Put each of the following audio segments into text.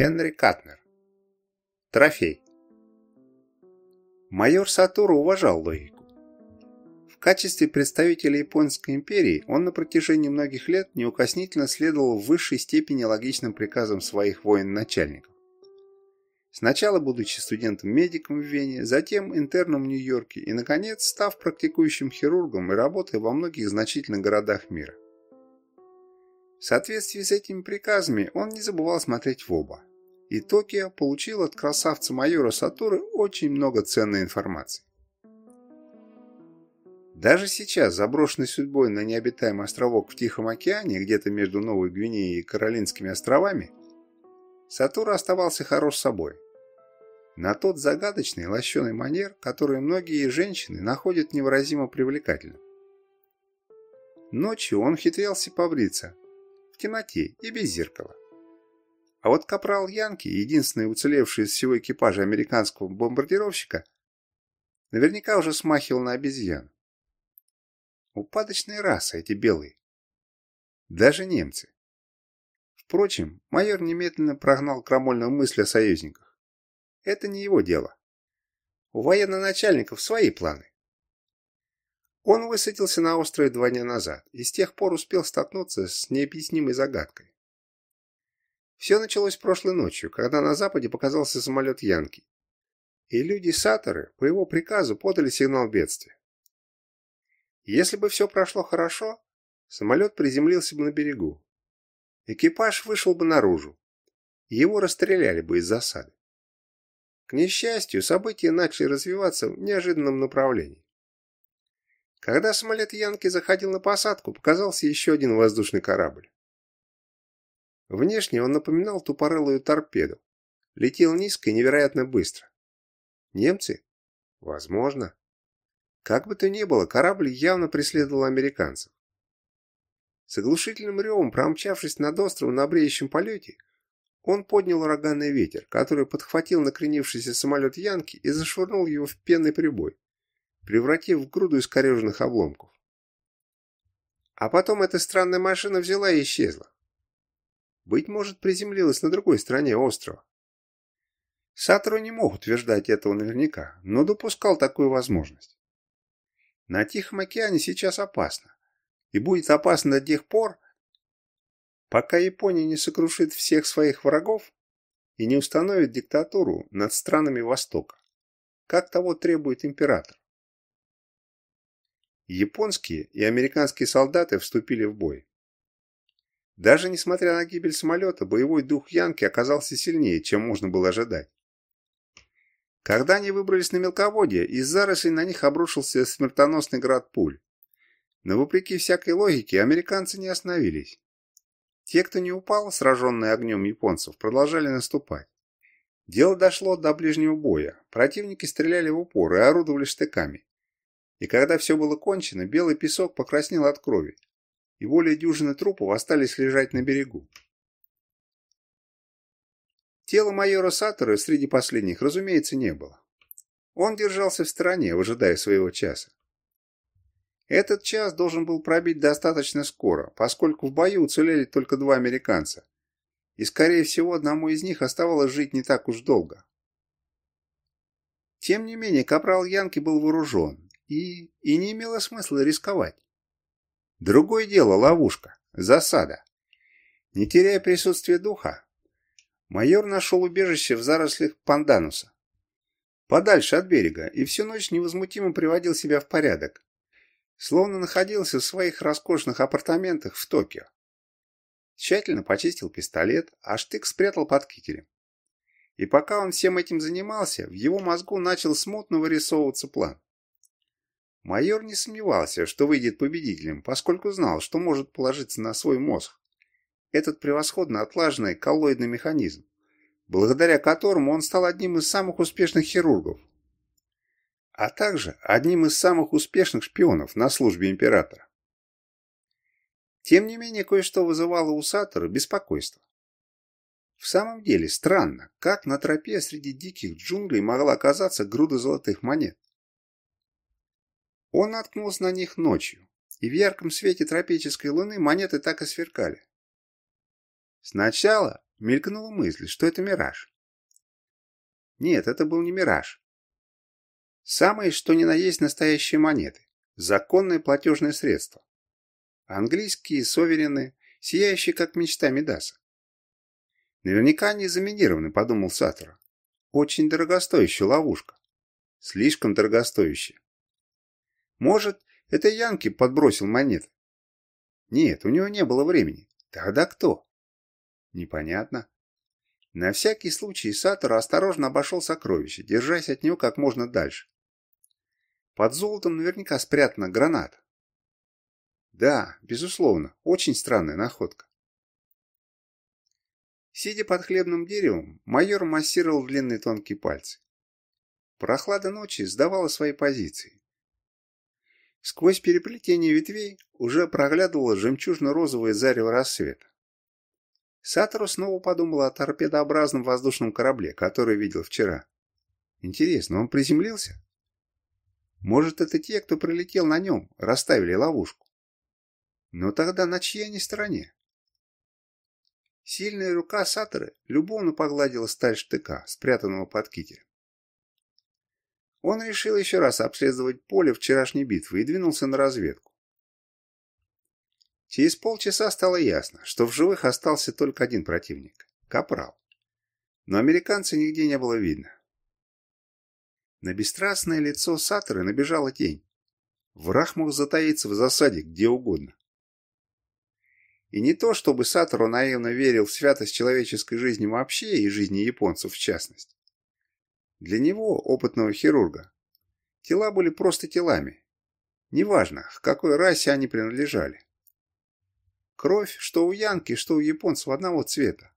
Генри Катнер. Трофей. Майор Сатуру уважал логику. В качестве представителя Японской империи он на протяжении многих лет неукоснительно следовал в высшей степени логичным приказам своих воин-начальников. Сначала будучи студентом-медиком в Вене, затем интерном в Нью-Йорке и, наконец, став практикующим хирургом и работая во многих значительных городах мира. В соответствии с этими приказами он не забывал смотреть в оба. И Токио получил от красавца-майора Сатуры очень много ценной информации. Даже сейчас, заброшенный судьбой на необитаемый островок в Тихом океане, где-то между Новой Гвинеей и Каролинскими островами, Сатура оставался хорош собой. На тот загадочный лощеный манер, который многие женщины находят невыразимо привлекательным. Ночью он хитрялся побриться, темноте и без зеркала. А вот капрал Янки, единственный уцелевший из всего экипажа американского бомбардировщика, наверняка уже смахивал на обезьян. Упадочная раса эти белые. Даже немцы. Впрочем, майор немедленно прогнал крамольную мысль о союзниках. Это не его дело. У военно-начальников свои планы. Он высадился на острове два дня назад и с тех пор успел столкнуться с необъяснимой загадкой. Все началось прошлой ночью, когда на западе показался самолет Янки, и люди Саторы по его приказу подали сигнал бедствия. Если бы все прошло хорошо, самолет приземлился бы на берегу. Экипаж вышел бы наружу, его расстреляли бы из засады. К несчастью, события начали развиваться в неожиданном направлении. Когда самолет Янки заходил на посадку, показался еще один воздушный корабль. Внешне он напоминал тупорылую торпеду. Летел низко и невероятно быстро. Немцы? Возможно. Как бы то ни было, корабль явно преследовал американцев. С оглушительным ревом, промчавшись над островом на бреющем полете, он поднял ураганный ветер, который подхватил накренившийся самолет Янки и зашвырнул его в пенный прибой превратив в груду искореженных обломков. А потом эта странная машина взяла и исчезла. Быть может, приземлилась на другой стороне острова. Сатору не мог утверждать этого наверняка, но допускал такую возможность. На Тихом океане сейчас опасно. И будет опасно до тех пор, пока Япония не сокрушит всех своих врагов и не установит диктатуру над странами Востока, как того требует император. Японские и американские солдаты вступили в бой. Даже несмотря на гибель самолета, боевой дух Янки оказался сильнее, чем можно было ожидать. Когда они выбрались на мелководье, из зарослей на них обрушился смертоносный град пуль. Но вопреки всякой логике, американцы не остановились. Те, кто не упал, сраженные огнем японцев, продолжали наступать. Дело дошло до ближнего боя. Противники стреляли в упор и орудовали штыками. И когда все было кончено, белый песок покраснел от крови, и более дюжины трупов остались лежать на берегу. Тела майора Саттера среди последних, разумеется, не было. Он держался в стороне, ожидая своего часа. Этот час должен был пробить достаточно скоро, поскольку в бою уцелели только два американца, и, скорее всего, одному из них оставалось жить не так уж долго. Тем не менее, капрал Янки был вооружен, и... и не имело смысла рисковать. Другое дело ловушка, засада. Не теряя присутствия духа, майор нашел убежище в зарослях пандануса. Подальше от берега, и всю ночь невозмутимо приводил себя в порядок, словно находился в своих роскошных апартаментах в Токио. Тщательно почистил пистолет, а штык спрятал под кителем. И пока он всем этим занимался, в его мозгу начал смутно вырисовываться план. Майор не сомневался, что выйдет победителем, поскольку знал, что может положиться на свой мозг. Этот превосходно отлаженный коллоидный механизм, благодаря которому он стал одним из самых успешных хирургов, а также одним из самых успешных шпионов на службе императора. Тем не менее, кое-что вызывало у Сатора беспокойство. В самом деле, странно, как на тропе среди диких джунглей могла оказаться груда золотых монет. Он наткнулся на них ночью, и в ярком свете тропической луны монеты так и сверкали. Сначала мелькнула мысль, что это мираж. Нет, это был не мираж. Самые, что ни на есть настоящие монеты. Законное платежное средство. Английские соверены, сияющие как мечта Медаса. Наверняка они заминированы, подумал Сатора. Очень дорогостоящая ловушка. Слишком дорогостоящая. Может, это Янки подбросил монеты? Нет, у него не было времени. Тогда кто? Непонятно. На всякий случай Сатора осторожно обошел сокровище, держась от него как можно дальше. Под золотом наверняка спрятана граната. Да, безусловно, очень странная находка. Сидя под хлебным деревом, майор массировал длинные тонкие пальцы. Прохлада ночи сдавала свои позиции. Сквозь переплетение ветвей уже проглядывало жемчужно-розовое зарево рассвета. Сатору снова подумал о торпедообразном воздушном корабле, который видел вчера. Интересно, он приземлился? Может, это те, кто прилетел на нем, расставили ловушку? Но тогда на чьей они стороне? Сильная рука Саторы любовно погладила сталь штыка, спрятанного под кителем. Он решил еще раз обследовать поле вчерашней битвы и двинулся на разведку. Через полчаса стало ясно, что в живых остался только один противник – Капрал. Но американца нигде не было видно. На бесстрастное лицо Саторы набежала тень. Враг мог затаиться в засаде где угодно. И не то, чтобы Сатору наивно верил в святость человеческой жизни вообще и жизни японцев в частности. Для него, опытного хирурга, тела были просто телами. Неважно, к какой расе они принадлежали. Кровь, что у янки, что у японцев одного цвета.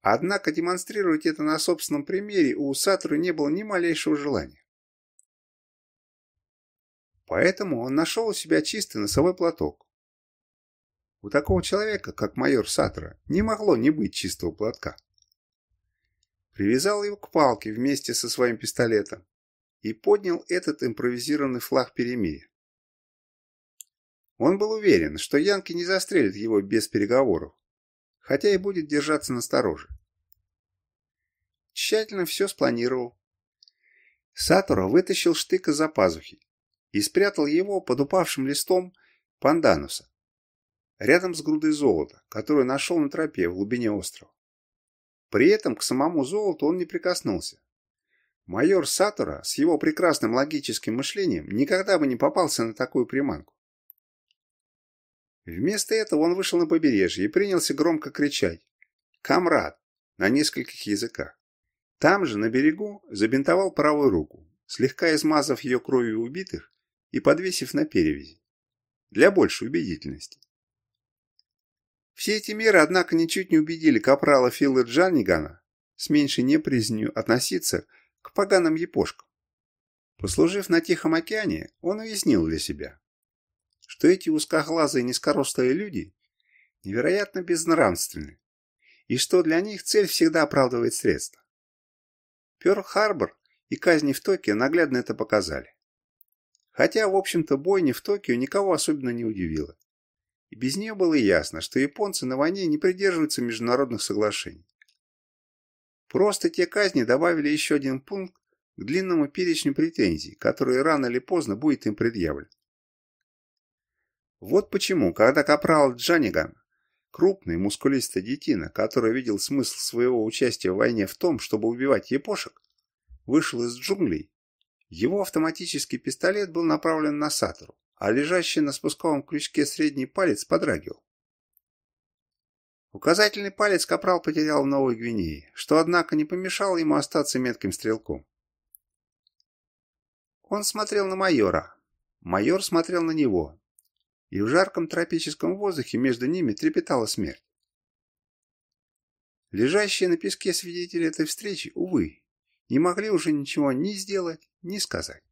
Однако демонстрировать это на собственном примере у Сатору не было ни малейшего желания. Поэтому он нашел у себя чистый носовой платок. У такого человека, как майор Сатора, не могло не быть чистого платка привязал его к палке вместе со своим пистолетом и поднял этот импровизированный флаг перемирия. Он был уверен, что Янки не застрелит его без переговоров, хотя и будет держаться настороже. Тщательно все спланировал. Сатора вытащил штык из-за пазухи и спрятал его под упавшим листом пандануса, рядом с грудой золота, которую нашел на тропе в глубине острова. При этом к самому золоту он не прикоснулся. Майор Сатора с его прекрасным логическим мышлением никогда бы не попался на такую приманку. Вместо этого он вышел на побережье и принялся громко кричать «Камрад!» на нескольких языках. Там же, на берегу, забинтовал правую руку, слегка измазав ее кровью убитых и подвесив на перевязи. Для большей убедительности. Все эти меры, однако, ничуть не убедили капрала Фила Джаннигана с меньшей неприязнью относиться к поганым япошкам. Послужив на Тихом океане, он уяснил для себя, что эти узкоглазые низкорослые люди невероятно безнравственны, и что для них цель всегда оправдывает средства. Пёрл-Харбор и казни в Токио наглядно это показали. Хотя, в общем-то, бойня в Токио никого особенно не удивила и без нее было ясно, что японцы на войне не придерживаются международных соглашений. Просто те казни добавили еще один пункт к длинному перечню претензий, который рано или поздно будет им предъявлен. Вот почему, когда капрал Джаниган, крупный мускулистый детина, который видел смысл своего участия в войне в том, чтобы убивать япошек, вышел из джунглей, его автоматический пистолет был направлен на Сатору а лежащий на спусковом крючке средний палец подрагивал. Указательный палец Капрал потерял в Новой Гвинее, что, однако, не помешало ему остаться метким стрелком. Он смотрел на майора. Майор смотрел на него. И в жарком тропическом воздухе между ними трепетала смерть. Лежащие на песке свидетели этой встречи, увы, не могли уже ничего ни сделать, ни сказать.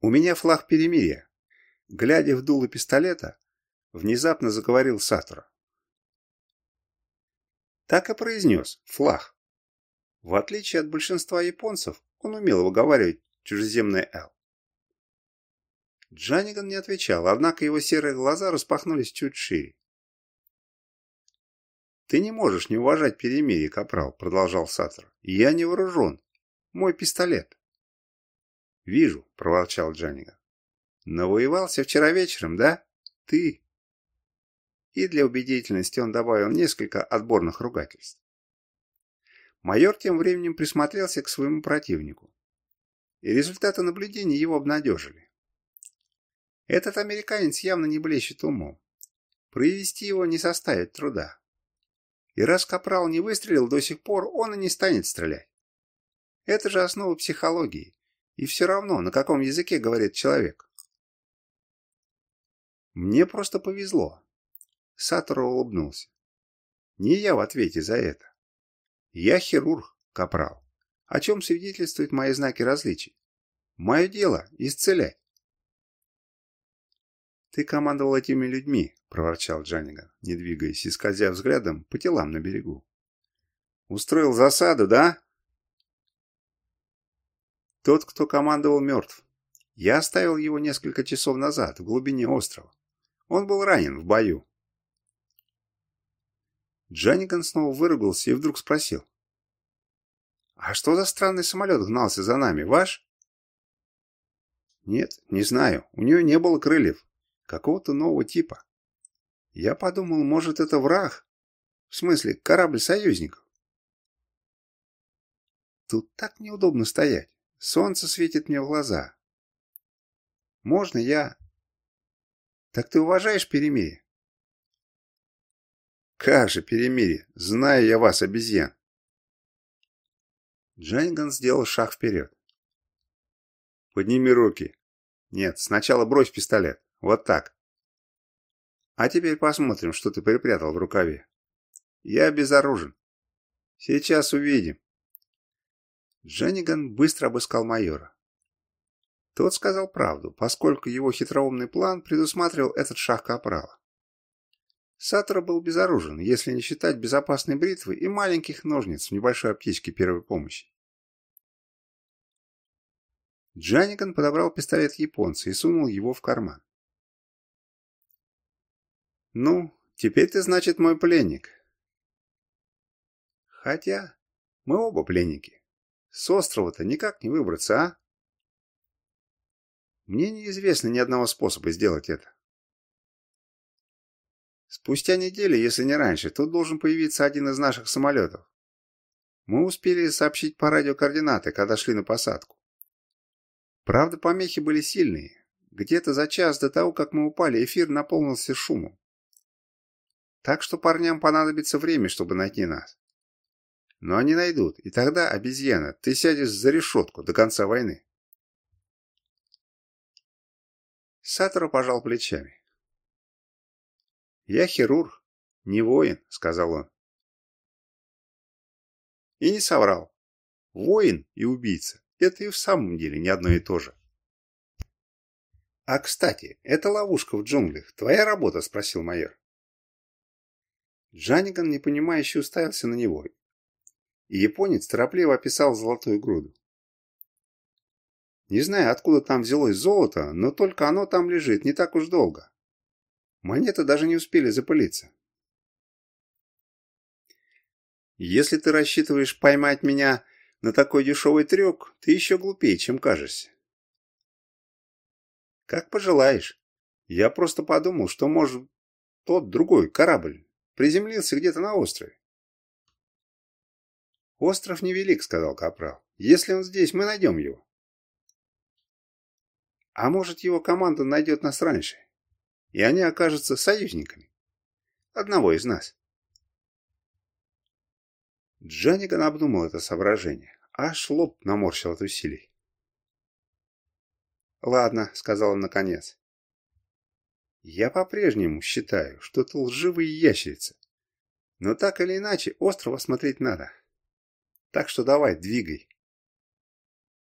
«У меня флаг перемирия». Глядя в дуло пистолета, внезапно заговорил Сатора. Так и произнес «флаг». В отличие от большинства японцев, он умел выговаривать чужеземное «л». Джаниган не отвечал, однако его серые глаза распахнулись чуть шире. «Ты не можешь не уважать перемирие, капрал», — продолжал Саттер. «Я не вооружен. Мой пистолет». «Вижу», — проворчал Джаниган. «Навоевался вчера вечером, да? Ты?» И для убедительности он добавил несколько отборных ругательств. Майор тем временем присмотрелся к своему противнику. И результаты наблюдений его обнадежили. Этот американец явно не блещет умом. Провести его не составит труда. И раз Капрал не выстрелил до сих пор, он и не станет стрелять. Это же основа психологии. И все равно, на каком языке говорит человек. Мне просто повезло. Сатору улыбнулся. Не я в ответе за это. Я хирург, капрал. О чем свидетельствуют мои знаки различий? Мое дело – исцелять. «Ты командовал этими людьми», – проворчал Джаниган, не двигаясь и скользя взглядом по телам на берегу. «Устроил засаду, да?» «Тот, кто командовал, мертв. Я оставил его несколько часов назад, в глубине острова. Он был ранен в бою. Джаниган снова выругался и вдруг спросил. «А что за странный самолет гнался за нами, ваш?» «Нет, не знаю. У нее не было крыльев. Какого-то нового типа. Я подумал, может, это враг? В смысле, корабль союзников?» Тут так неудобно стоять. Солнце светит мне в глаза. «Можно я...» «Так ты уважаешь перемирие?» Как же перемирие? Знаю я вас, обезьян. Джейнган сделал шаг вперед. Подними руки. Нет, сначала брось пистолет. Вот так. А теперь посмотрим, что ты припрятал в рукаве. Я безоружен. Сейчас увидим. Дженниган быстро обыскал майора. Тот сказал правду, поскольку его хитроумный план предусматривал этот шаг капрала. Сатора был безоружен, если не считать безопасной бритвы и маленьких ножниц в небольшой аптечке первой помощи. Джаниган подобрал пистолет японца и сунул его в карман. «Ну, теперь ты, значит, мой пленник». «Хотя мы оба пленники. С острова-то никак не выбраться, а?» «Мне неизвестно ни одного способа сделать это. Спустя неделю, если не раньше, тут должен появиться один из наших самолетов. Мы успели сообщить по радио координаты, когда шли на посадку. Правда, помехи были сильные. Где-то за час до того, как мы упали, эфир наполнился шумом. Так что парням понадобится время, чтобы найти нас. Но они найдут, и тогда, обезьяна, ты сядешь за решетку до конца войны. Сатору пожал плечами. «Я хирург, не воин», — сказал он. И не соврал. Воин и убийца — это и в самом деле не одно и то же. «А, кстати, это ловушка в джунглях. Твоя работа?» — спросил майор. Джаниган, непонимающе, уставился на него. И японец торопливо описал золотую груду. Не знаю, откуда там взялось золото, но только оно там лежит не так уж долго. Монеты даже не успели запылиться. Если ты рассчитываешь поймать меня на такой дешевый трюк, ты еще глупее, чем кажешься. Как пожелаешь. Я просто подумал, что, может, тот другой корабль приземлился где-то на острове. «Остров невелик», — сказал Капрал. «Если он здесь, мы найдем его». «А может, его команда найдет нас раньше?» и они окажутся союзниками. Одного из нас. Джаниган обдумал это соображение. Аж лоб наморщил от усилий. «Ладно», — сказал он наконец. «Я по-прежнему считаю, что ты лживый ящерица. Но так или иначе, остров осмотреть надо. Так что давай, двигай.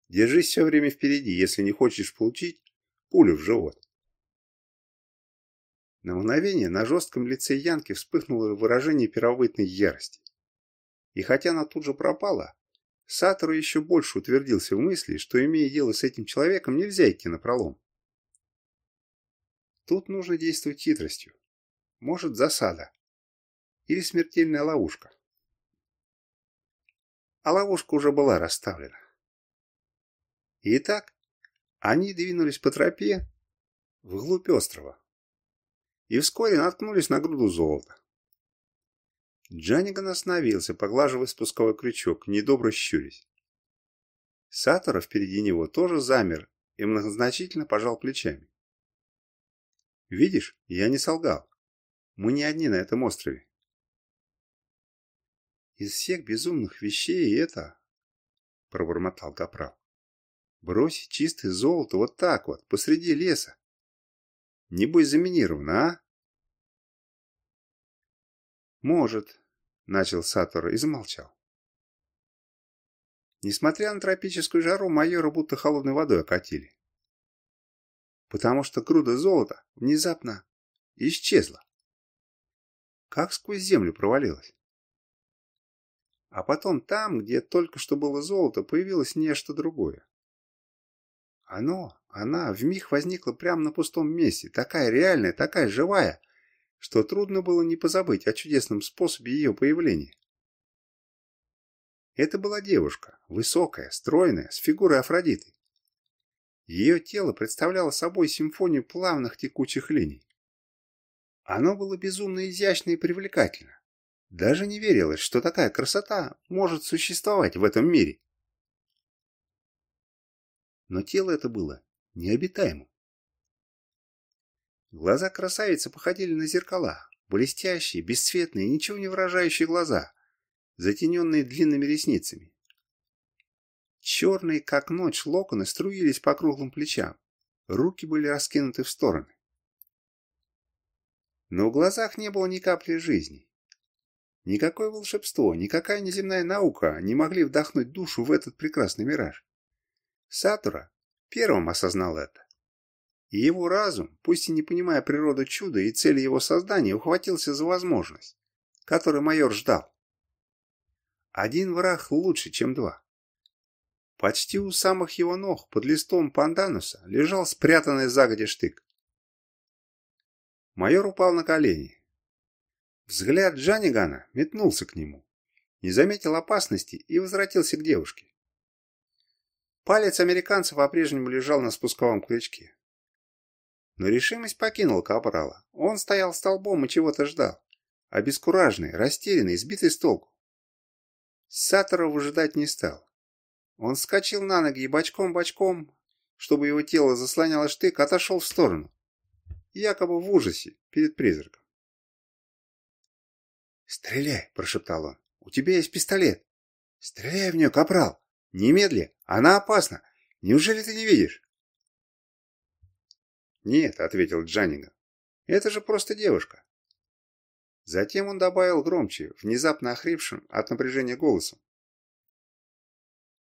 Держись все время впереди, если не хочешь получить пулю в живот. На мгновение на жестком лице Янки вспыхнуло выражение первобытной ярости. И хотя она тут же пропала, Сатору еще больше утвердился в мысли, что, имея дело с этим человеком, нельзя идти на пролом. Тут нужно действовать хитростью. Может, засада. или смертельная ловушка. А ловушка уже была расставлена. Итак, они двинулись по тропе вглубь острова и вскоре наткнулись на груду золота. Джаниган остановился, поглаживая спусковой крючок, недобро щурясь. Сатора впереди него тоже замер и многозначительно пожал плечами. «Видишь, я не солгал. Мы не одни на этом острове. Из всех безумных вещей это, пробормотал Капрал. Бросить чистое золото вот так вот, посреди леса. Небось заминировано, а? Может, начал Сатора и замолчал. Несмотря на тропическую жару, майора будто холодной водой окатили. Потому что груда золота внезапно исчезла. Как сквозь землю провалилась. А потом там, где только что было золото, появилось нечто другое. Оно, она, вмиг возникла прямо на пустом месте, такая реальная, такая живая, что трудно было не позабыть о чудесном способе ее появления. Это была девушка, высокая, стройная, с фигурой Афродиты. Ее тело представляло собой симфонию плавных текучих линий. Оно было безумно изящно и привлекательно. Даже не верилось, что такая красота может существовать в этом мире. Но тело это было необитаемым. Глаза красавицы походили на зеркала, блестящие, бесцветные, ничего не выражающие глаза, затененные длинными ресницами. Черные, как ночь, локоны струились по круглым плечам, руки были раскинуты в стороны. Но в глазах не было ни капли жизни, Никакое волшебство, никакая неземная наука не могли вдохнуть душу в этот прекрасный мираж. Сатура первым осознал это. И его разум, пусть и не понимая природу чуда и цели его создания, ухватился за возможность, которую майор ждал. Один враг лучше, чем два. Почти у самых его ног, под листом пандануса, лежал спрятанный загодя штык. Майор упал на колени, Взгляд Джанигана метнулся к нему, не заметил опасности и возвратился к девушке. Палец американца по-прежнему лежал на спусковом крючке. Но решимость покинула Капрала. Он стоял столбом и чего-то ждал. Обескураженный, растерянный, сбитый с толку. Сатора выжидать не стал. Он вскочил на ноги и бочком-бочком, чтобы его тело заслоняло штык, отошел в сторону. Якобы в ужасе перед призраком. «Стреляй!» – прошептал он. «У тебя есть пистолет!» «Стреляй в нее, капрал! Немедли! Она опасна! Неужели ты не видишь?» «Нет», — ответил Джаннига. «Это же просто девушка». Затем он добавил громче, внезапно охрипшим от напряжения голосом.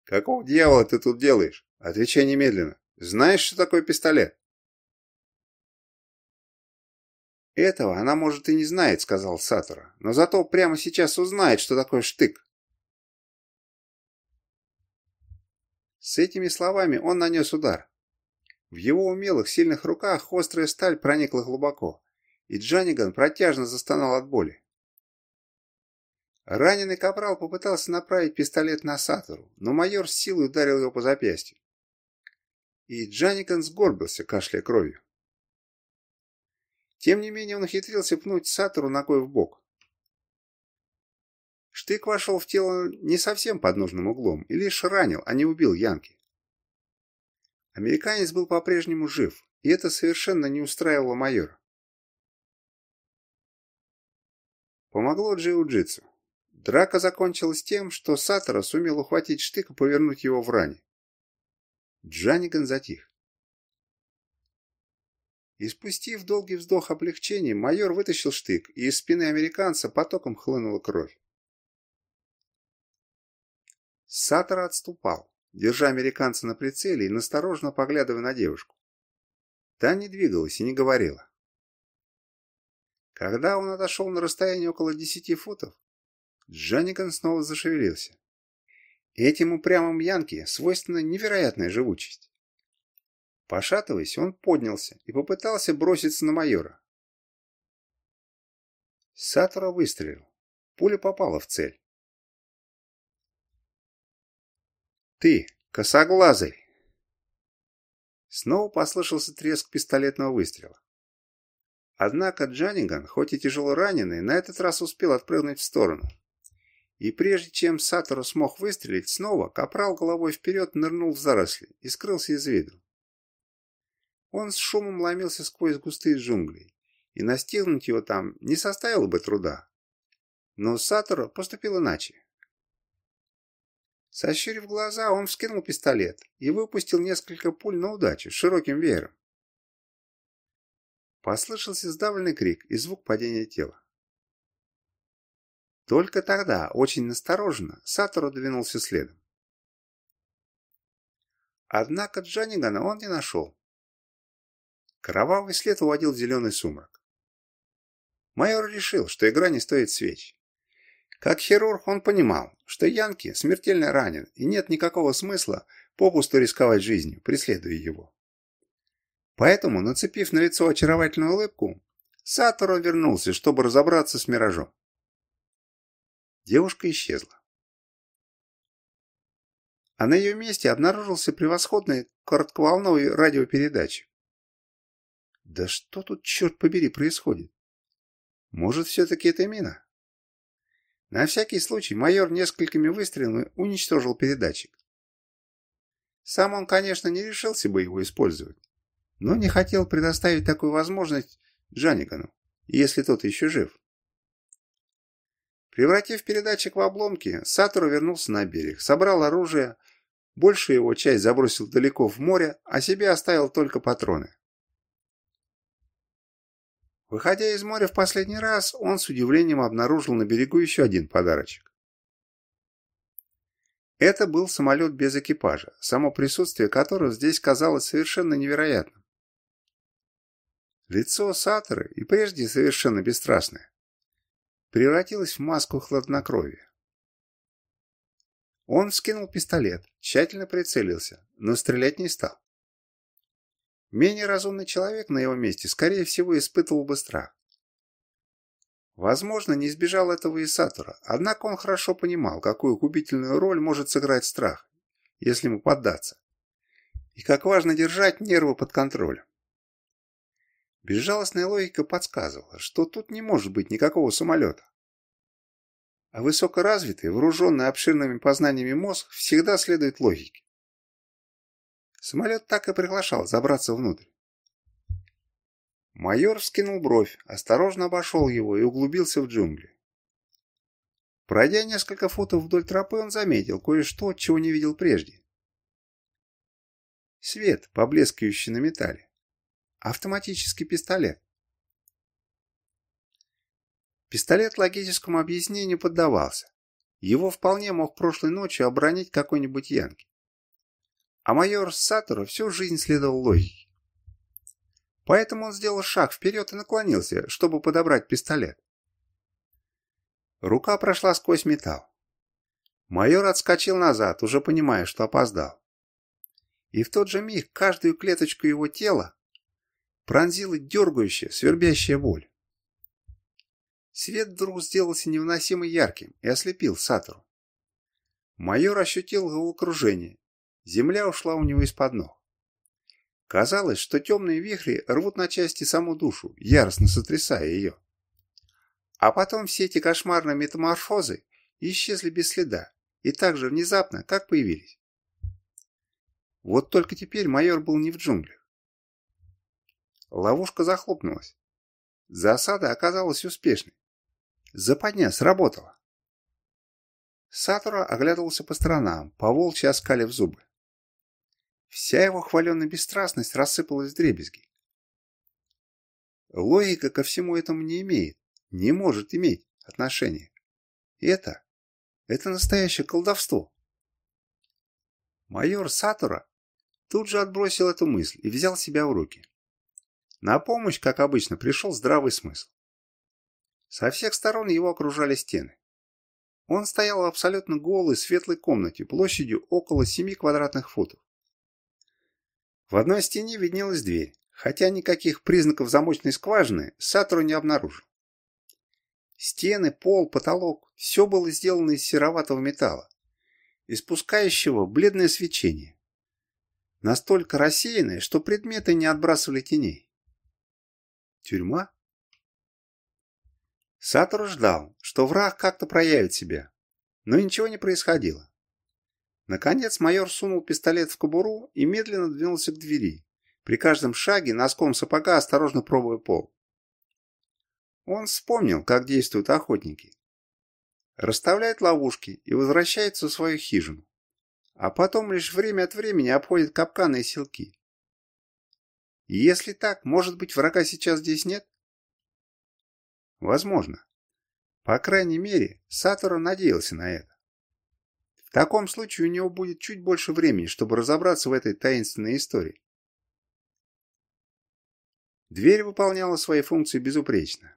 «Какого дьявола ты тут делаешь? Отвечай немедленно. Знаешь, что такое пистолет?» «Этого она, может, и не знает», — сказал Сатора, «но зато прямо сейчас узнает, что такое штык». С этими словами он нанес удар. В его умелых, сильных руках острая сталь проникла глубоко, и Джаниган протяжно застонал от боли. Раненый капрал попытался направить пистолет на Сатору, но майор с силой ударил его по запястью. И Джаниган сгорбился, кашляя кровью. Тем не менее он ухитрился пнуть Сатору ногой в бок. Штык вошел в тело не совсем под нужным углом и лишь ранил, а не убил Янки. Американец был по-прежнему жив, и это совершенно не устраивало майора. Помогло джиу-джитсу. Драка закончилась тем, что Сатора сумел ухватить штык и повернуть его в ране. Джаниган затих. И спустив долгий вздох облегчения, майор вытащил штык, и из спины американца потоком хлынула кровь. Саттер отступал, держа американца на прицеле и настороженно поглядывая на девушку. Та не двигалась и не говорила. Когда он отошел на расстояние около десяти футов, Джаниган снова зашевелился. Этим упрямым Янке свойственна невероятная живучесть. Пошатываясь, он поднялся и попытался броситься на майора. Сатора выстрелил. Пуля попала в цель. «Ты, косоглазый!» Снова послышался треск пистолетного выстрела. Однако Джаниган, хоть и тяжело раненый, на этот раз успел отпрыгнуть в сторону. И прежде чем Сатору смог выстрелить снова, капрал головой вперед нырнул в заросли и скрылся из виду. Он с шумом ломился сквозь густые джунгли, и настигнуть его там не составило бы труда. Но Сатору поступил иначе. Сощурив глаза, он вскинул пистолет и выпустил несколько пуль на удачу широким веером. Послышался сдавленный крик и звук падения тела. Только тогда, очень настороженно, Сатору двинулся следом. Однако Джанигана он не нашел. Кровавый след уводил в зеленый сумрак. Майор решил, что игра не стоит свеч. Как хирург он понимал, что Янки смертельно ранен и нет никакого смысла попусту рисковать жизнью, преследуя его. Поэтому, нацепив на лицо очаровательную улыбку, Сатору вернулся, чтобы разобраться с миражом. Девушка исчезла. А на ее месте обнаружился превосходный коротковолновый радиопередатчик. Да что тут, черт побери, происходит? Может, все-таки это мина? На всякий случай майор несколькими выстрелами уничтожил передатчик. Сам он, конечно, не решился бы его использовать, но не хотел предоставить такую возможность Джанигану, если тот еще жив. Превратив передатчик в обломки, Сатору вернулся на берег, собрал оружие, большую его часть забросил далеко в море, а себе оставил только патроны. Выходя из моря в последний раз, он с удивлением обнаружил на берегу еще один подарочек. Это был самолет без экипажа, само присутствие которого здесь казалось совершенно невероятным. Лицо Саторы, и прежде совершенно бесстрастное, превратилось в маску хладнокровия. Он скинул пистолет, тщательно прицелился, но стрелять не стал. Менее разумный человек на его месте, скорее всего, испытывал бы страх. Возможно, не избежал этого и Сатора, однако он хорошо понимал, какую губительную роль может сыграть страх, если ему поддаться, и как важно держать нервы под контролем. Безжалостная логика подсказывала, что тут не может быть никакого самолета. А высокоразвитый, вооруженный обширными познаниями мозг всегда следует логике. Самолет так и приглашал забраться внутрь. Майор вскинул бровь, осторожно обошел его и углубился в джунгли. Пройдя несколько футов вдоль тропы, он заметил кое-что, чего не видел прежде. Свет, поблескивающий на металле. Автоматический пистолет. Пистолет логическому объяснению поддавался. Его вполне мог прошлой ночью оборонить какой-нибудь янки. А майор Сатору всю жизнь следовал логике. Поэтому он сделал шаг вперед и наклонился, чтобы подобрать пистолет. Рука прошла сквозь металл. Майор отскочил назад, уже понимая, что опоздал. И в тот же миг каждую клеточку его тела пронзила дергающая, свербящая боль. Свет вдруг сделался невыносимо ярким и ослепил Сатору. Майор ощутил головокружение Земля ушла у него из-под ног. Казалось, что темные вихри рвут на части саму душу, яростно сотрясая ее. А потом все эти кошмарные метаморфозы исчезли без следа и так же внезапно, как появились. Вот только теперь майор был не в джунглях. Ловушка захлопнулась. Засада оказалась успешной. Западня сработала. Сатура оглядывался по сторонам, поволчьи оскалив зубы. Вся его хваленная бесстрастность рассыпалась в дребезги. Логика ко всему этому не имеет, не может иметь отношения. Это, это настоящее колдовство. Майор Сатура тут же отбросил эту мысль и взял себя в руки. На помощь, как обычно, пришел здравый смысл. Со всех сторон его окружали стены. Он стоял в абсолютно голой светлой комнате площадью около 7 квадратных футов. В одной стене виднелась дверь, хотя никаких признаков замочной скважины Сатору не обнаружил. Стены, пол, потолок – все было сделано из сероватого металла, испускающего бледное свечение. Настолько рассеянное, что предметы не отбрасывали теней. Тюрьма? Сатору ждал, что враг как-то проявит себя, но ничего не происходило. Наконец майор сунул пистолет в кобуру и медленно двинулся к двери, при каждом шаге носком сапога осторожно пробуя пол. Он вспомнил, как действуют охотники. Расставляет ловушки и возвращается в свою хижину, а потом лишь время от времени обходит капканы и селки. Если так, может быть, врага сейчас здесь нет? Возможно. По крайней мере, Сатору надеялся на это. В таком случае у него будет чуть больше времени, чтобы разобраться в этой таинственной истории. Дверь выполняла свои функции безупречно.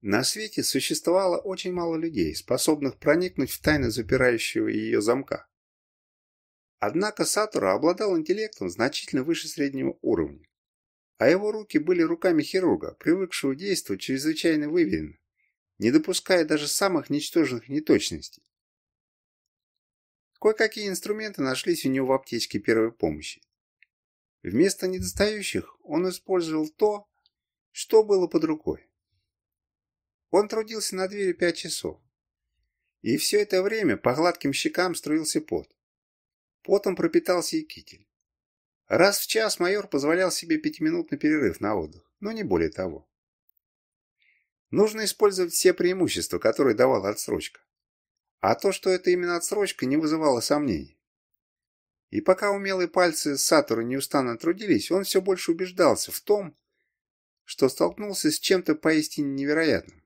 На свете существовало очень мало людей, способных проникнуть в тайны запирающего ее замка. Однако Сатура обладал интеллектом значительно выше среднего уровня, а его руки были руками хирурга, привыкшего действовать чрезвычайно выверенно, не допуская даже самых ничтожных неточностей. Кое-какие инструменты нашлись у него в аптечке первой помощи. Вместо недостающих он использовал то, что было под рукой. Он трудился на двери пять часов. И все это время по гладким щекам струился пот. Потом пропитался и китель. Раз в час майор позволял себе пятиминутный перерыв на отдых, но не более того. Нужно использовать все преимущества, которые давала отсрочка. А то, что это именно отсрочка, не вызывало сомнений. И пока умелые пальцы Сатуру неустанно трудились, он все больше убеждался в том, что столкнулся с чем-то поистине невероятным.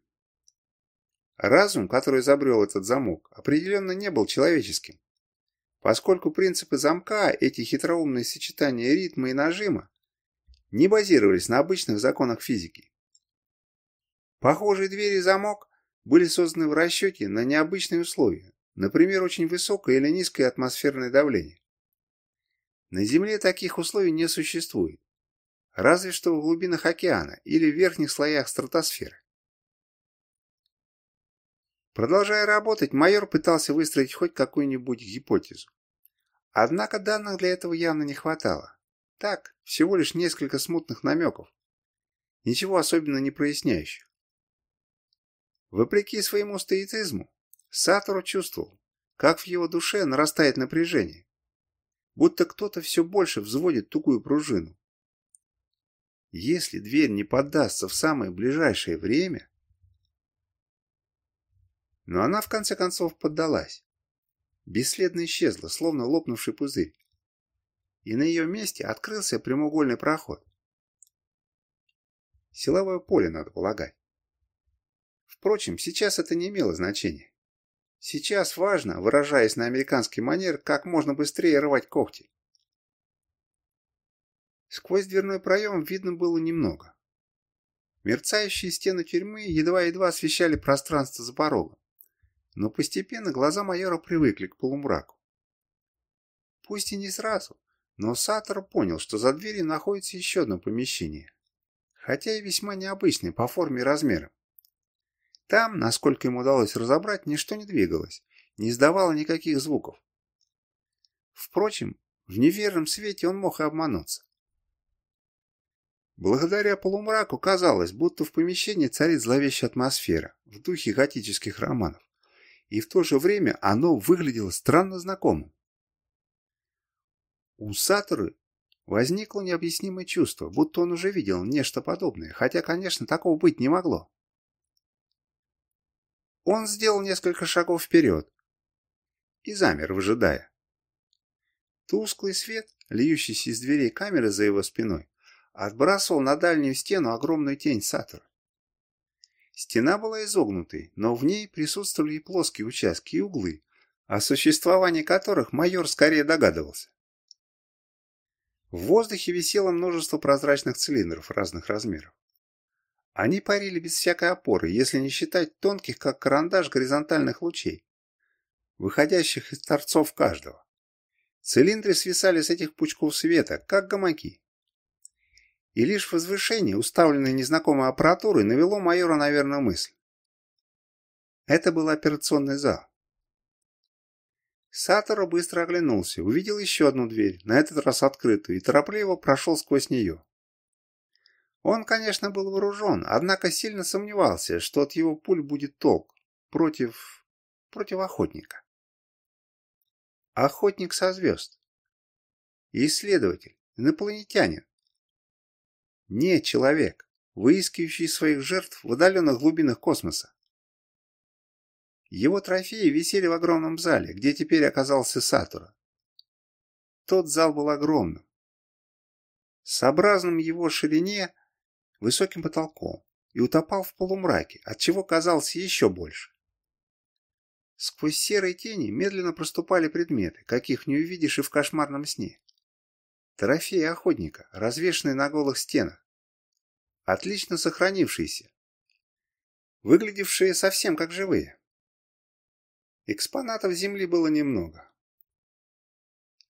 Разум, который изобрел этот замок, определенно не был человеческим, поскольку принципы замка, эти хитроумные сочетания ритма и нажима, не базировались на обычных законах физики. Похожие двери и замок были созданы в расчете на необычные условия, например, очень высокое или низкое атмосферное давление. На Земле таких условий не существует, разве что в глубинах океана или в верхних слоях стратосферы. Продолжая работать, майор пытался выстроить хоть какую-нибудь гипотезу. Однако данных для этого явно не хватало. Так, всего лишь несколько смутных намеков. Ничего особенно не проясняющих. Вопреки своему стоицизму, Сатору чувствовал, как в его душе нарастает напряжение. Будто кто-то все больше взводит тугую пружину. Если дверь не поддастся в самое ближайшее время, но она в конце концов поддалась. Бесследно исчезла, словно лопнувший пузырь. И на ее месте открылся прямоугольный проход. Силовое поле, надо полагать. Впрочем, сейчас это не имело значения. Сейчас важно, выражаясь на американский манер, как можно быстрее рвать когти. Сквозь дверной проем видно было немного. Мерцающие стены тюрьмы едва-едва освещали пространство за порогом но постепенно глаза майора привыкли к полумраку. Пусть и не сразу, но Саттер понял, что за дверью находится еще одно помещение, хотя и весьма необычное по форме и размерам. Там, насколько ему удалось разобрать, ничто не двигалось, не издавало никаких звуков. Впрочем, в неверном свете он мог и обмануться. Благодаря полумраку казалось, будто в помещении царит зловещая атмосфера, в духе готических романов и в то же время оно выглядело странно знакомым. У Саторы возникло необъяснимое чувство, будто он уже видел нечто подобное, хотя, конечно, такого быть не могло. Он сделал несколько шагов вперед и замер, выжидая. Тусклый свет, льющийся из дверей камеры за его спиной, отбрасывал на дальнюю стену огромную тень Сатора. Стена была изогнутой, но в ней присутствовали и плоские участки и углы, о существовании которых майор скорее догадывался. В воздухе висело множество прозрачных цилиндров разных размеров. Они парили без всякой опоры, если не считать тонких, как карандаш, горизонтальных лучей, выходящих из торцов каждого. Цилиндры свисали с этих пучков света, как гамаки и лишь возвышение, уставленное незнакомой аппаратурой, навело майора на верную мысль. Это был операционный зал. Сатору быстро оглянулся, увидел еще одну дверь, на этот раз открытую, и торопливо прошел сквозь нее. Он, конечно, был вооружен, однако сильно сомневался, что от его пуль будет толк против... против охотника. Охотник со звезд. Исследователь, инопланетянин. Не человек, выискивающий своих жертв в удаленных глубинах космоса. Его трофеи висели в огромном зале, где теперь оказался Сатура. Тот зал был огромным. Сообразным его ширине высоким потолком и утопал в полумраке, отчего казался еще больше. Сквозь серые тени медленно проступали предметы, каких не увидишь и в кошмарном сне. Трофеи охотника, развешанные на голых стенах. Отлично сохранившиеся. Выглядевшие совсем как живые. Экспонатов земли было немного.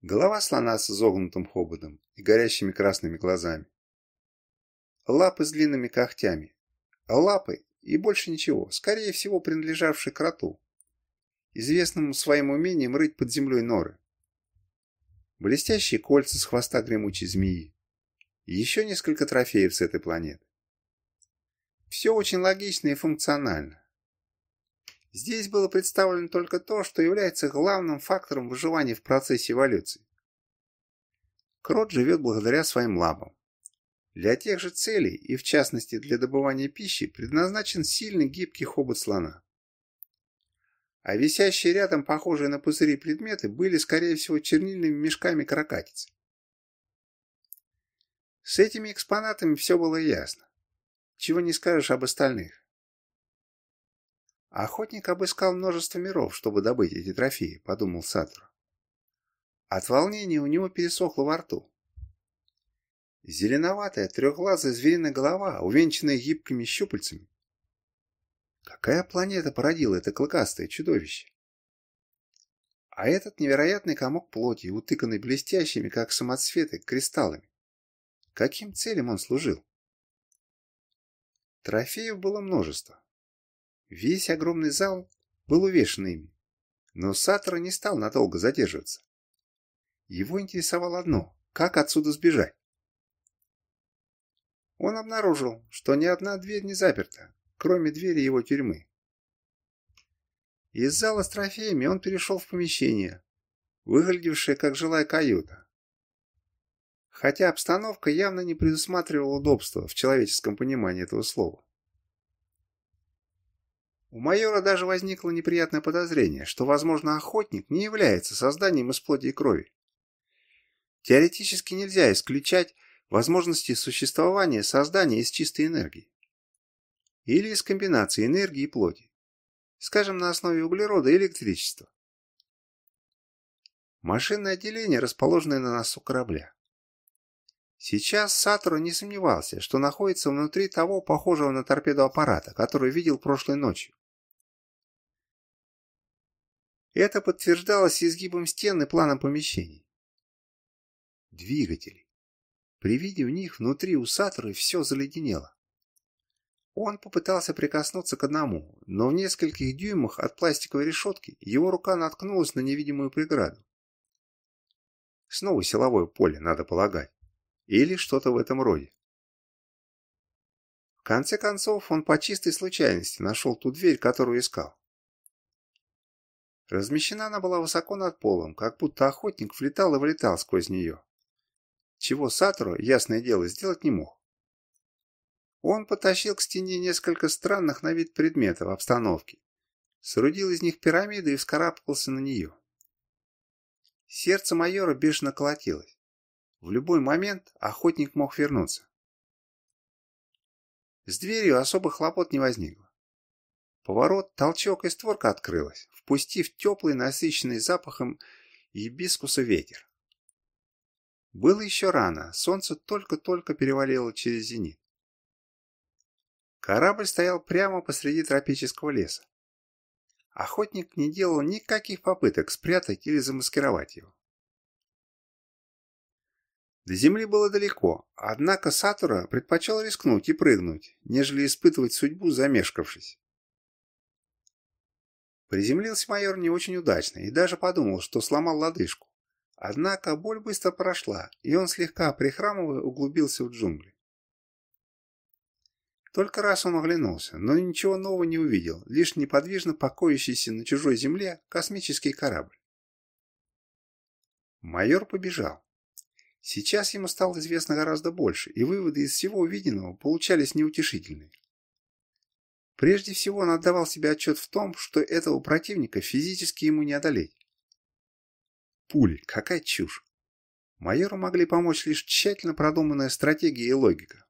Голова слона с изогнутым хоботом и горящими красными глазами. Лапы с длинными когтями. Лапы и больше ничего, скорее всего принадлежавшие кроту, известному своим умением рыть под землей норы. Блестящие кольца с хвоста гремучей змеи. Еще несколько трофеев с этой планеты. Все очень логично и функционально. Здесь было представлено только то, что является главным фактором выживания в процессе эволюции. Крот живет благодаря своим лапам. Для тех же целей, и в частности для добывания пищи, предназначен сильный гибкий хобот слона. А висящие рядом похожие на пузыри предметы были, скорее всего, чернильными мешками каракатицы. С этими экспонатами все было ясно. Чего не скажешь об остальных. Охотник обыскал множество миров, чтобы добыть эти трофеи, подумал Сатура. От волнения у него пересохло во рту. Зеленоватая трехглазая звериная голова, увенчанная гибкими щупальцами. Какая планета породила это клыкастое чудовище? А этот невероятный комок плоти, утыканный блестящими, как самоцветы, кристаллами. Каким целям он служил? Трофеев было множество. Весь огромный зал был увешан ими. Но Сатора не стал надолго задерживаться. Его интересовало одно – как отсюда сбежать? Он обнаружил, что ни одна дверь не заперта, кроме двери его тюрьмы. Из зала с трофеями он перешел в помещение, выглядевшее как жилая каюта. Хотя обстановка явно не предусматривала удобства в человеческом понимании этого слова. У майора даже возникло неприятное подозрение, что, возможно, охотник не является созданием из плоти и крови. Теоретически нельзя исключать возможности существования создания из чистой энергии. Или из комбинации энергии и плоти. Скажем, на основе углерода и электричества. Машинное отделение, расположенное на носу корабля. Сейчас Сатору не сомневался, что находится внутри того похожего на торпеду аппарата, который видел прошлой ночью. Это подтверждалось изгибом стен и планом помещений. Двигатели. При виде в них внутри у Саторы все заледенело. Он попытался прикоснуться к одному, но в нескольких дюймах от пластиковой решетки его рука наткнулась на невидимую преграду. Снова силовое поле, надо полагать. Или что-то в этом роде. В конце концов, он по чистой случайности нашел ту дверь, которую искал. Размещена она была высоко над полом, как будто охотник влетал и вылетал сквозь нее. Чего Сатору, ясное дело, сделать не мог. Он потащил к стене несколько странных на вид предметов обстановки, соорудил из них пирамиды и вскарабкался на нее. Сердце майора бешено колотилось. В любой момент охотник мог вернуться. С дверью особых хлопот не возникло. Поворот, толчок и створка открылась, впустив теплый, насыщенный запахом гибискуса ветер. Было еще рано, солнце только-только перевалило через зенит. Корабль стоял прямо посреди тропического леса. Охотник не делал никаких попыток спрятать или замаскировать его. До земли было далеко, однако Сатура предпочел рискнуть и прыгнуть, нежели испытывать судьбу, замешкавшись. Приземлился майор не очень удачно и даже подумал, что сломал лодыжку. Однако боль быстро прошла, и он слегка прихрамывая углубился в джунгли. Только раз он оглянулся, но ничего нового не увидел, лишь неподвижно покоящийся на чужой земле космический корабль. Майор побежал. Сейчас ему стало известно гораздо больше, и выводы из всего увиденного получались неутешительные. Прежде всего он отдавал себе отчет в том, что этого противника физически ему не одолеть. Пули, какая чушь. Майору могли помочь лишь тщательно продуманная стратегия и логика.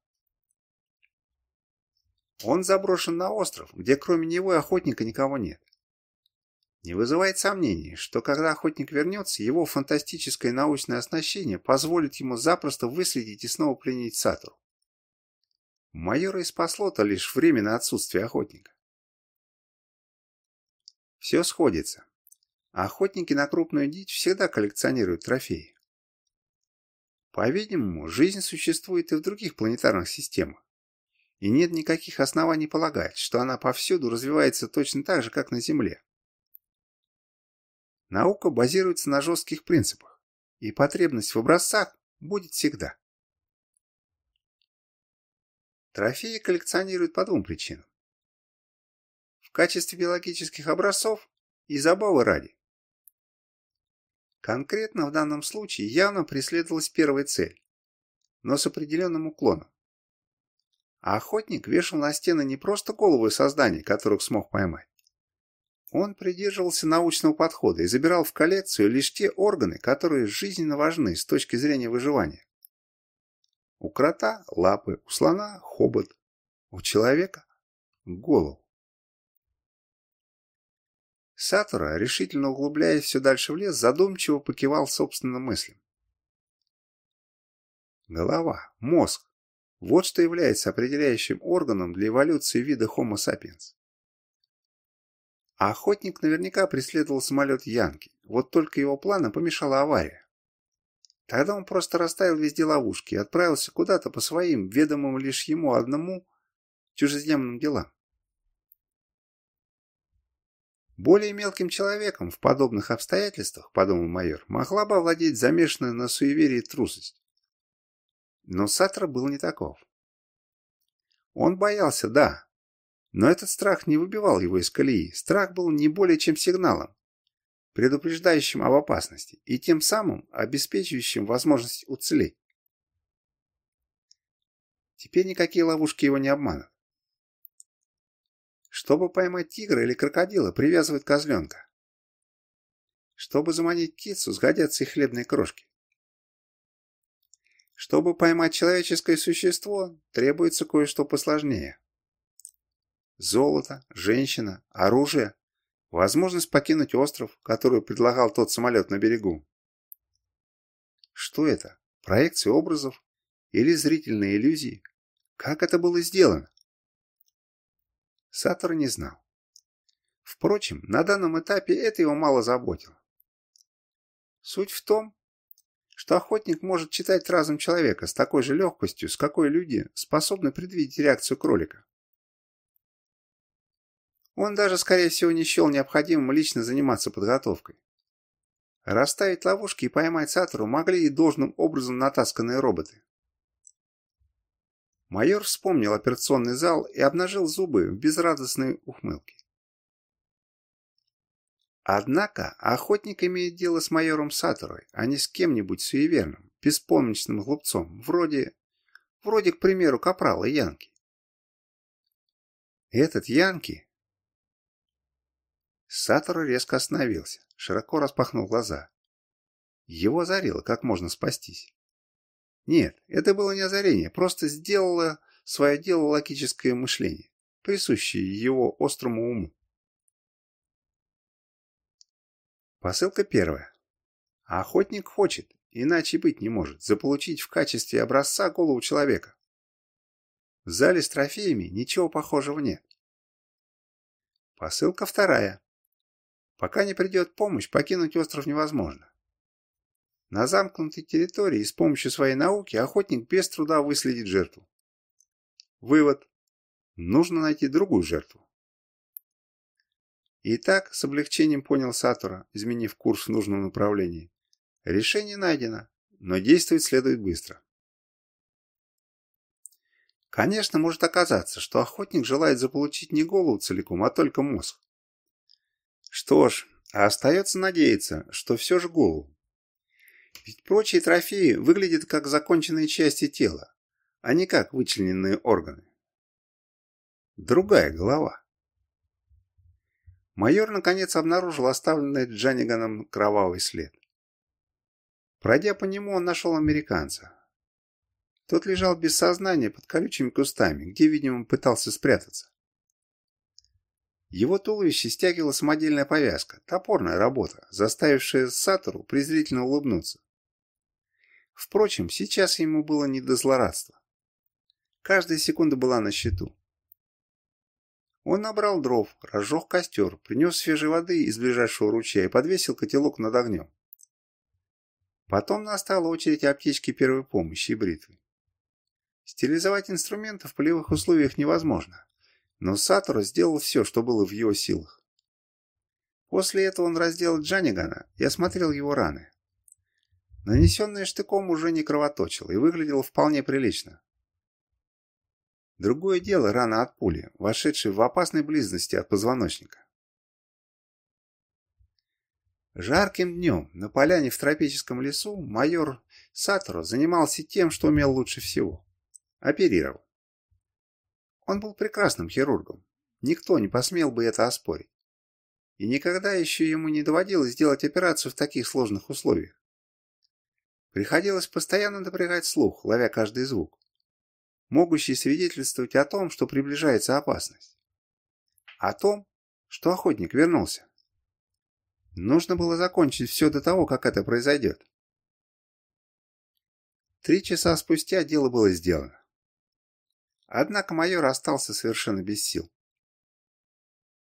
Он заброшен на остров, где кроме него и охотника никого нет. Не вызывает сомнений, что когда охотник вернется, его фантастическое научное оснащение позволит ему запросто выследить и снова пленить Сатору. Майора и спасло-то лишь временное отсутствие охотника. Все сходится. Охотники на крупную дичь всегда коллекционируют трофеи. По-видимому, жизнь существует и в других планетарных системах. И нет никаких оснований полагать, что она повсюду развивается точно так же, как на Земле. Наука базируется на жестких принципах, и потребность в образцах будет всегда. Трофеи коллекционируют по двум причинам. В качестве биологических образцов и забавы ради. Конкретно в данном случае явно преследовалась первая цель, но с определенным уклоном. А охотник вешал на стены не просто головы созданий, которых смог поймать. Он придерживался научного подхода и забирал в коллекцию лишь те органы, которые жизненно важны с точки зрения выживания. У крота – лапы, у слона – хобот, у человека – голову. Сатора, решительно углубляясь все дальше в лес, задумчиво покивал собственным мыслям. Голова, мозг – вот что является определяющим органом для эволюции вида Homo sapiens. А охотник наверняка преследовал самолет Янки, вот только его планам помешала авария. Тогда он просто расставил везде ловушки и отправился куда-то по своим, ведомым лишь ему одному, чужеземным делам. Более мелким человеком в подобных обстоятельствах, подумал майор, могла бы овладеть замешанная на суеверии трусость. Но Сатра был не таков. Он боялся, да, но этот страх не выбивал его из колеи. Страх был не более чем сигналом, предупреждающим об опасности и тем самым обеспечивающим возможность уцелеть. Теперь никакие ловушки его не обманут. Чтобы поймать тигра или крокодила, привязывают козленка. Чтобы заманить птицу, сгодятся и хлебные крошки. Чтобы поймать человеческое существо, требуется кое-что посложнее. Золото, женщина, оружие, возможность покинуть остров, который предлагал тот самолет на берегу. Что это? Проекции образов? Или зрительные иллюзии? Как это было сделано? Сатор не знал. Впрочем, на данном этапе это его мало заботило. Суть в том, что охотник может читать разум человека с такой же легкостью, с какой люди способны предвидеть реакцию кролика. Он даже, скорее всего, не счел необходимым лично заниматься подготовкой. Расставить ловушки и поймать Сатору могли и должным образом натасканные роботы. Майор вспомнил операционный зал и обнажил зубы в безрадостной ухмылке. Однако охотник имеет дело с майором Саторой, а не с кем-нибудь суеверным, беспомощным глупцом, вроде, вроде, к примеру, Капрала Янки. Этот Янки... Сатора резко остановился, широко распахнул глаза. Его озарило, как можно спастись. Нет, это было не озарение, просто сделало свое дело логическое мышление, присущее его острому уму. Посылка первая. Охотник хочет, иначе быть не может, заполучить в качестве образца голову человека. В зале с трофеями ничего похожего нет. Посылка вторая. Пока не придет помощь, покинуть остров невозможно. На замкнутой территории с помощью своей науки охотник без труда выследит жертву. Вывод. Нужно найти другую жертву. И так, с облегчением понял Сатура, изменив курс в нужном направлении. Решение найдено, но действовать следует быстро. Конечно, может оказаться, что охотник желает заполучить не голову целиком, а только мозг. Что ж, остается надеяться, что все же голову. Ведь прочие трофеи выглядят как законченные части тела, а не как вычлененные органы. Другая голова. Майор наконец обнаружил оставленный Джаниганом кровавый след. Пройдя по нему, он нашел американца. Тот лежал без сознания под колючими кустами, где, видимо, пытался спрятаться. Его туловище стягивала самодельная повязка, топорная работа, заставившая Сатору презрительно улыбнуться. Впрочем, сейчас ему было не до злорадства. Каждая секунда была на счету. Он набрал дров, разжег костер, принес свежей воды из ближайшего ручья и подвесил котелок над огнем. Потом настала очередь аптечки первой помощи и бритвы. Стилизовать инструменты в полевых условиях невозможно, но Сатора сделал все, что было в его силах. После этого он раздел Джанигана и осмотрел его раны. Нанесенное штыком уже не кровоточило и выглядело вполне прилично. Другое дело рана от пули, вошедшей в опасной близости от позвоночника. Жарким днем на поляне в тропическом лесу майор Саторо занимался тем, что умел лучше всего – оперировал. Он был прекрасным хирургом, никто не посмел бы это оспорить. И никогда еще ему не доводилось делать операцию в таких сложных условиях. Приходилось постоянно напрягать слух, ловя каждый звук могущий свидетельствовать о том, что приближается опасность. О том, что охотник вернулся. Нужно было закончить все до того, как это произойдет. Три часа спустя дело было сделано. Однако майор остался совершенно без сил.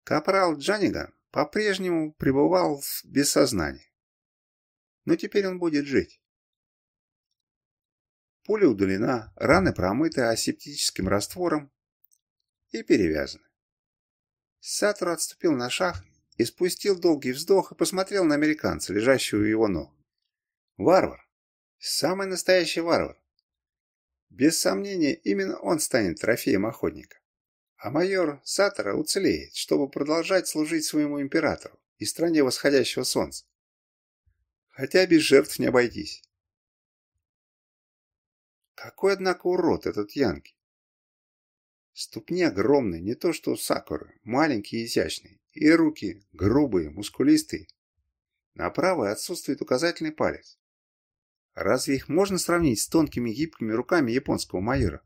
Капрал Джаниган по-прежнему пребывал без сознания. Но теперь он будет жить. Пуля удалена, раны промыты асептическим раствором и перевязаны. Сатур отступил на шаг и спустил долгий вздох и посмотрел на американца, лежащего у его ног. Варвар. Самый настоящий варвар. Без сомнения, именно он станет трофеем охотника. А майор Сатора уцелеет, чтобы продолжать служить своему императору и стране восходящего солнца. Хотя без жертв не обойтись. Какой, однако, урод этот Янки. Ступни огромные, не то что у Сакуры, маленькие и изящные, и руки грубые, мускулистые. На правой отсутствует указательный палец. Разве их можно сравнить с тонкими гибкими руками японского майора?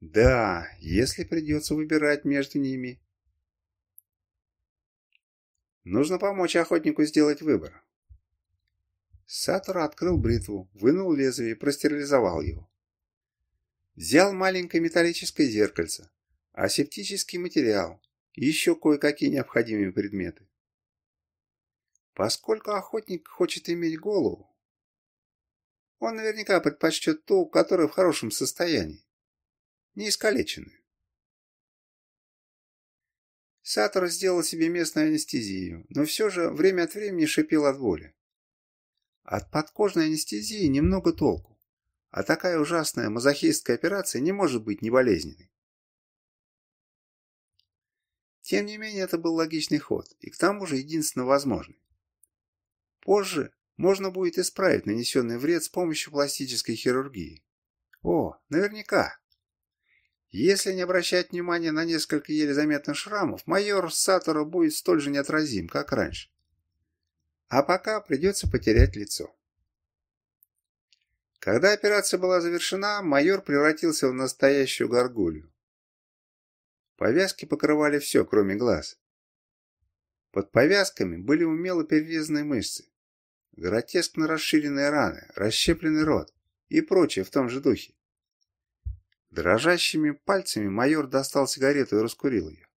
Да, если придется выбирать между ними. Нужно помочь охотнику сделать выбор. Сатора открыл бритву, вынул лезвие и простерилизовал его. Взял маленькое металлическое зеркальце, асептический материал и еще кое-какие необходимые предметы. Поскольку охотник хочет иметь голову, он наверняка предпочтет ту, которая в хорошем состоянии, не искалеченную. Сатор сделал себе местную анестезию, но все же время от времени шипел от боли. От подкожной анестезии немного толку, а такая ужасная мазохистская операция не может быть неболезненной. Тем не менее, это был логичный ход, и к тому же единственно возможный. Позже можно будет исправить нанесенный вред с помощью пластической хирургии. О, наверняка. Если не обращать внимания на несколько еле заметных шрамов, майор Сатора будет столь же неотразим, как раньше. А пока придется потерять лицо. Когда операция была завершена, майор превратился в настоящую горгулью. Повязки покрывали все, кроме глаз. Под повязками были умело перерезанные мышцы, гротескно расширенные раны, расщепленный рот и прочее в том же духе. Дрожащими пальцами майор достал сигарету и раскурил ее.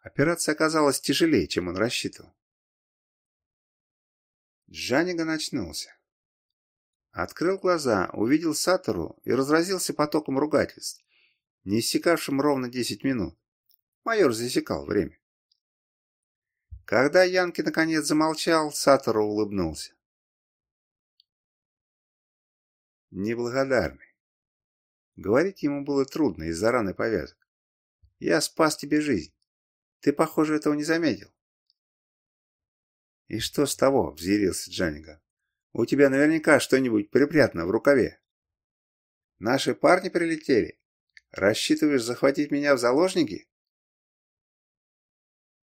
Операция оказалась тяжелее, чем он рассчитывал. Джаниган очнулся. Открыл глаза, увидел Сатору и разразился потоком ругательств, не иссякавшим ровно десять минут. Майор засекал время. Когда Янки наконец замолчал, Сатору улыбнулся. Неблагодарный. Говорить ему было трудно из-за раны повязок. Я спас тебе жизнь. Ты, похоже, этого не заметил. И что с того, взъярился Джаннига. У тебя наверняка что-нибудь припрятано в рукаве. Наши парни прилетели. Рассчитываешь захватить меня в заложники?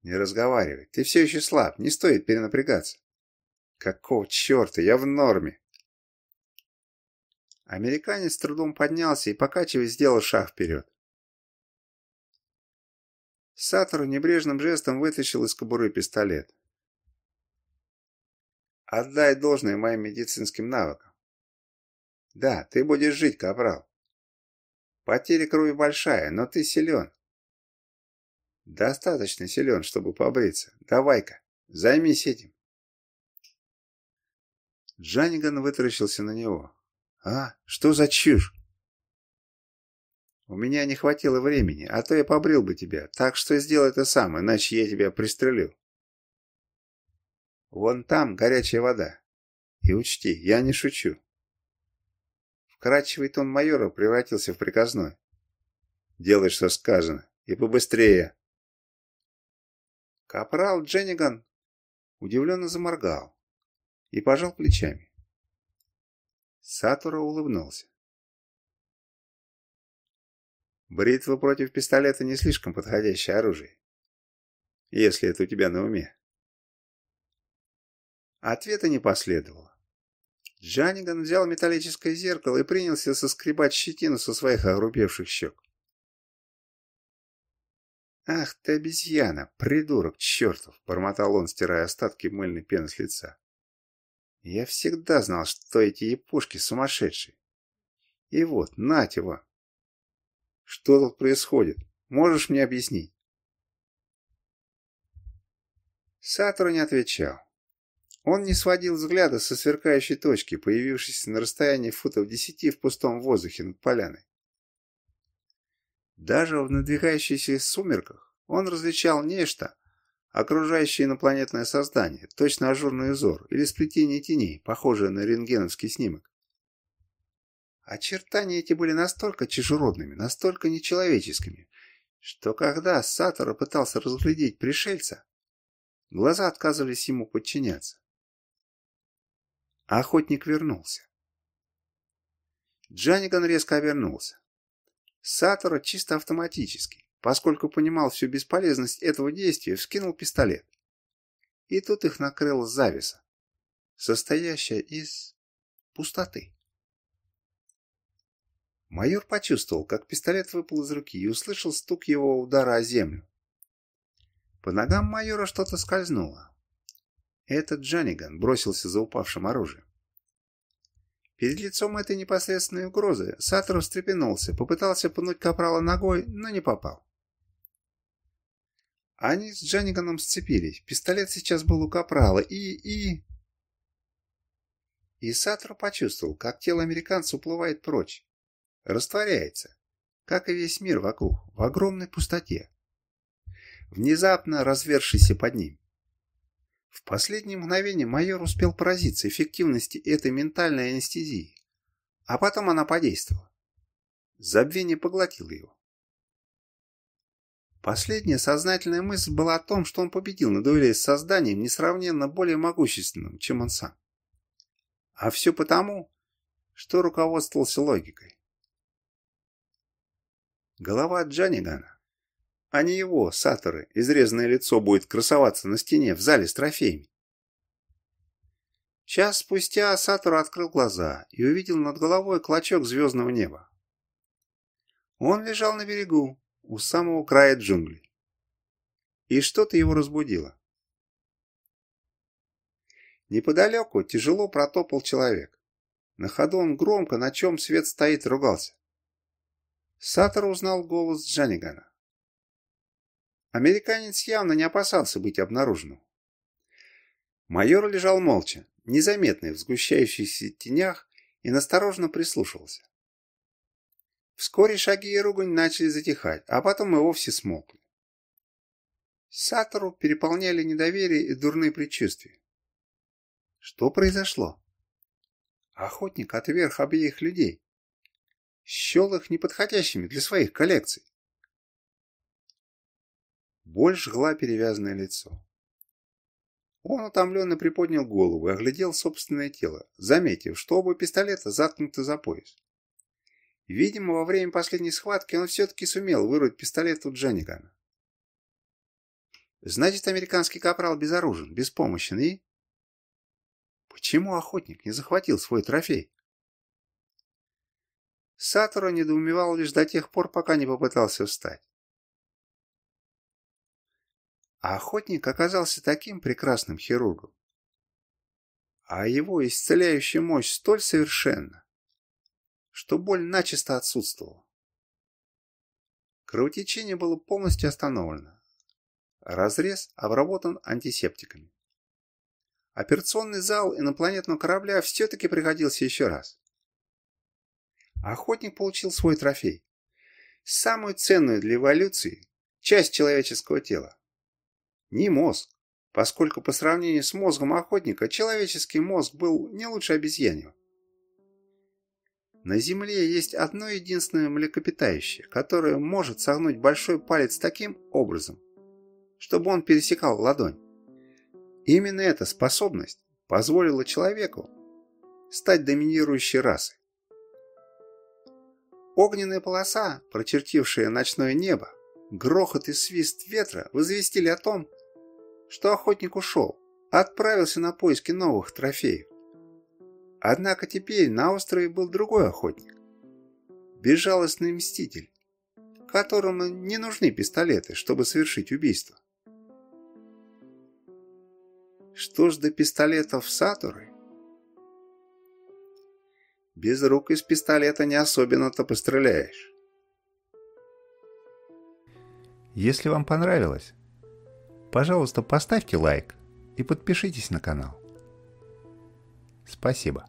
Не разговаривай. Ты все еще слаб. Не стоит перенапрягаться. Какого черта? Я в норме. Американец с трудом поднялся и, покачиваясь, сделал шаг вперед. Сатору небрежным жестом вытащил из кобуры пистолет. «Отдай должное моим медицинским навыкам. Да, ты будешь жить, капрал. Потеря крови большая, но ты силен. Достаточно силен, чтобы побриться. Давай-ка, займись этим. Джаниган вытаращился на него. «А, что за чушь?» «У меня не хватило времени, а то я побрил бы тебя, так что сделай это сам, иначе я тебя пристрелю». «Вон там горячая вода. И учти, я не шучу». Вкрадчивый тон майора превратился в приказной. «Делай, что сказано, и побыстрее». Капрал Дженниган удивленно заморгал и пожал плечами. Сатура улыбнулся. Бритва против пистолета не слишком подходящее оружие. Если это у тебя на уме. Ответа не последовало. Джаниган взял металлическое зеркало и принялся соскребать щетину со своих огрупевших щек. «Ах ты обезьяна, придурок чертов!» – бормотал он, стирая остатки мыльной пены с лица. «Я всегда знал, что эти япошки сумасшедшие. И вот, нать его!» «Что тут происходит? Можешь мне объяснить?» Сатору не отвечал. Он не сводил взгляда со сверкающей точки, появившейся на расстоянии футов десяти в пустом воздухе над поляной. Даже в надвигающихся сумерках он различал нечто, окружающее инопланетное создание, точно ажурный узор или сплетение теней, похожее на рентгеновский снимок. Очертания эти были настолько чужеродными, настолько нечеловеческими, что когда Сатора пытался разглядеть пришельца, глаза отказывались ему подчиняться. Охотник вернулся. Джаниган резко обернулся. Сатора чисто автоматически, поскольку понимал всю бесполезность этого действия, вскинул пистолет. И тут их накрыла зависа, состоящая из пустоты. Майор почувствовал, как пистолет выпал из руки и услышал стук его удара о землю. По ногам майора что-то скользнуло. Этот Джаниган бросился за упавшим оружием. Перед лицом этой непосредственной угрозы Сатор встрепенулся, попытался пнуть Капрала ногой, но не попал. Они с Джаниганом сцепились. Пистолет сейчас был у Капрала и... и... И Сатор почувствовал, как тело американца уплывает прочь. Растворяется, как и весь мир вокруг, в огромной пустоте. Внезапно развершийся под ним. В последнее мгновение майор успел поразиться эффективности этой ментальной анестезии, а потом она подействовала. Забвение поглотило его. Последняя сознательная мысль была о том, что он победил на дуэли с созданием несравненно более могущественным, чем он сам. А все потому, что руководствовался логикой. Голова Джанигана а не его, Саторы, изрезанное лицо будет красоваться на стене в зале с трофеями. Час спустя Сатору открыл глаза и увидел над головой клочок звездного неба. Он лежал на берегу, у самого края джунглей. И что-то его разбудило. Неподалеку тяжело протопал человек. На ходу он громко, на чем свет стоит, ругался. Сатор узнал голос Джанигана. Американец явно не опасался быть обнаруженным. Майор лежал молча, незаметный в сгущающихся тенях и настороженно прислушивался. Вскоре шаги и ругань начали затихать, а потом и вовсе смолкли. Сатору переполняли недоверие и дурные предчувствия. Что произошло? Охотник отверг обеих людей. Счел их неподходящими для своих коллекций. Боль жгла перевязанное лицо. Он утомленно приподнял голову и оглядел собственное тело, заметив, что оба пистолета заткнуты за пояс. Видимо, во время последней схватки он все-таки сумел вырвать пистолет у Джанигана. Значит, американский капрал безоружен, беспомощен и... Почему охотник не захватил свой трофей? Сатору недоумевал лишь до тех пор, пока не попытался встать. А охотник оказался таким прекрасным хирургом. А его исцеляющая мощь столь совершенна, что боль начисто отсутствовала. Кровотечение было полностью остановлено. Разрез обработан антисептиками. Операционный зал инопланетного корабля все-таки пригодился еще раз. Охотник получил свой трофей. Самую ценную для эволюции часть человеческого тела. Не мозг, поскольку по сравнению с мозгом охотника человеческий мозг был не лучше обезьяньего. На Земле есть одно единственное млекопитающее, которое может согнуть большой палец таким образом, чтобы он пересекал ладонь. Именно эта способность позволила человеку стать доминирующей расой. Огненная полоса, прочертившая ночное небо, грохот и свист ветра возвестили о том, что охотник ушел, отправился на поиски новых трофеев. Однако теперь на острове был другой охотник. Безжалостный мститель, которому не нужны пистолеты, чтобы совершить убийство. Что ж до пистолетов Сатуры? Без рук из пистолета не особенно-то постреляешь. Если вам понравилось, пожалуйста, поставьте лайк и подпишитесь на канал. Спасибо.